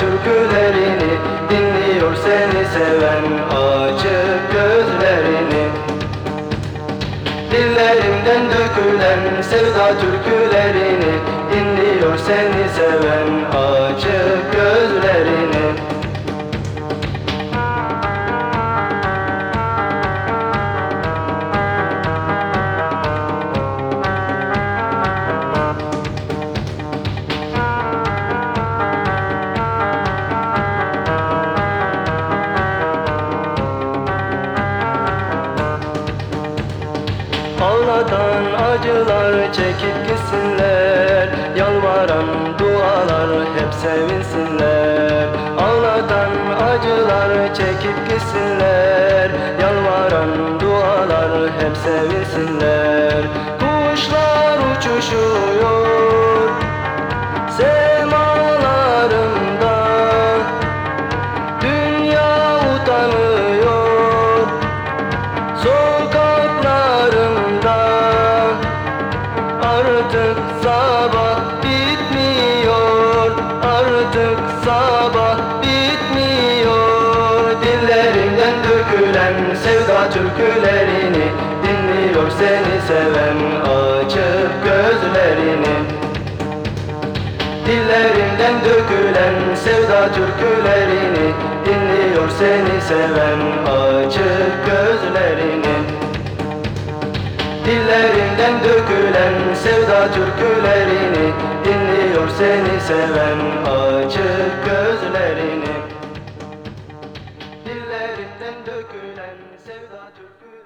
türkülerini Dinliyor seni seven açık gözlerini. Dillerimden dökülen sevda türkülerini Dinliyor seni seven açık Ağlatan acılar çekip gitsinler Yalvaran dualar hep sevinsinler. Ağlatan acılar çekip gitsinler Yalvaran dualar hep sevinsinler. Kuşlar uçuşuyor sabah bitmiyor. Dillerinden dökülen sevda türkülerini Dinliyor seni seven açık gözlerini. Dillerinden dökülen sevda türkülerini Dinliyor seni seven açık gözlerini. Dillerinden dökülen sevda türkülerini seven açık gözlerini. Dillerinden dökülen sevda türkülerini